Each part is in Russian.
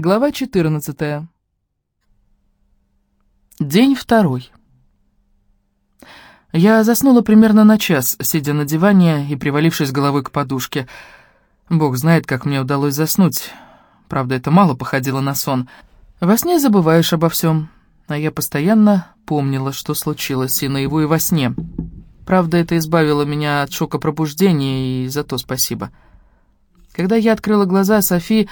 Глава 14. День второй. Я заснула примерно на час, сидя на диване и привалившись головой к подушке. Бог знает, как мне удалось заснуть. Правда, это мало походило на сон. Во сне забываешь обо всем, а я постоянно помнила, что случилось и наяву, и во сне. Правда, это избавило меня от шока пробуждения, и за то спасибо. Когда я открыла глаза, Софи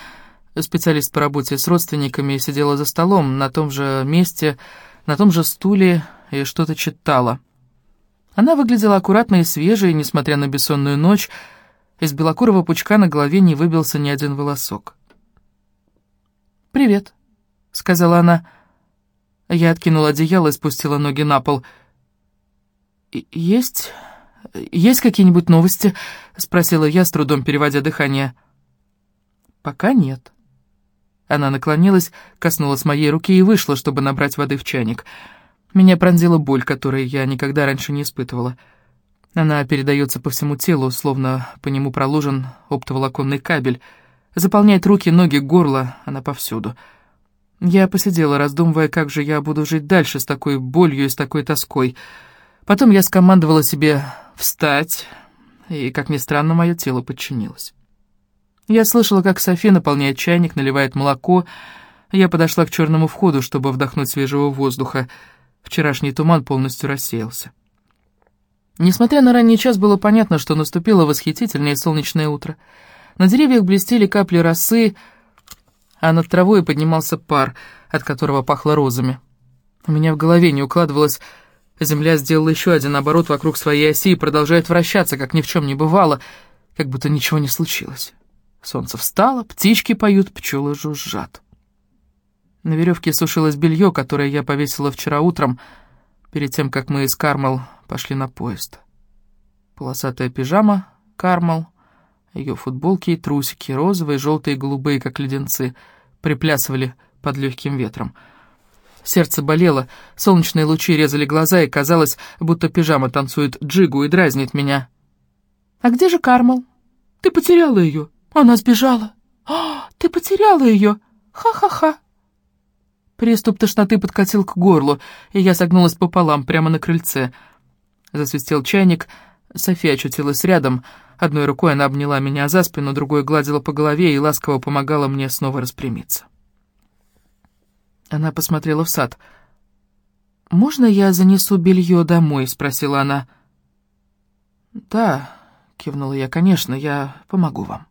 специалист по работе с родственниками, сидела за столом на том же месте, на том же стуле и что-то читала. Она выглядела аккуратной и свежей, несмотря на бессонную ночь, из белокурого пучка на голове не выбился ни один волосок. «Привет», — сказала она. Я откинула одеяло и спустила ноги на пол. «Есть... есть какие-нибудь новости?» — спросила я, с трудом переводя дыхание. «Пока нет». Она наклонилась, коснулась моей руки и вышла, чтобы набрать воды в чайник. Меня пронзила боль, которую я никогда раньше не испытывала. Она передается по всему телу, словно по нему проложен оптоволоконный кабель. Заполняет руки, ноги, горло, она повсюду. Я посидела, раздумывая, как же я буду жить дальше с такой болью и с такой тоской. Потом я скомандовала себе встать, и, как ни странно, мое тело подчинилось. Я слышала, как Софи наполняет чайник, наливает молоко. Я подошла к черному входу, чтобы вдохнуть свежего воздуха. Вчерашний туман полностью рассеялся. Несмотря на ранний час, было понятно, что наступило восхитительное солнечное утро. На деревьях блестели капли росы, а над травой поднимался пар, от которого пахло розами. У меня в голове не укладывалось... Земля сделала еще один оборот вокруг своей оси и продолжает вращаться, как ни в чем не бывало, как будто ничего не случилось. Солнце встало, птички поют, пчелы жужжат. На веревке сушилось белье, которое я повесила вчера утром, перед тем, как мы с Кармел пошли на поезд. Полосатая пижама Кармел, ее футболки и трусики, розовые, желтые и голубые, как леденцы, приплясывали под легким ветром. Сердце болело, солнечные лучи резали глаза, и казалось, будто пижама танцует джигу и дразнит меня. «А где же Кармел? Ты потеряла ее!» Она сбежала. А, ты потеряла ее. Ха-ха-ха. Приступ тошноты подкатил к горлу, и я согнулась пополам прямо на крыльце. Засвистел чайник, София очутилась рядом. Одной рукой она обняла меня за спину, другой гладила по голове и ласково помогала мне снова распрямиться. Она посмотрела в сад. «Можно я занесу белье домой?» — спросила она. «Да», — кивнула я, — «конечно, я помогу вам».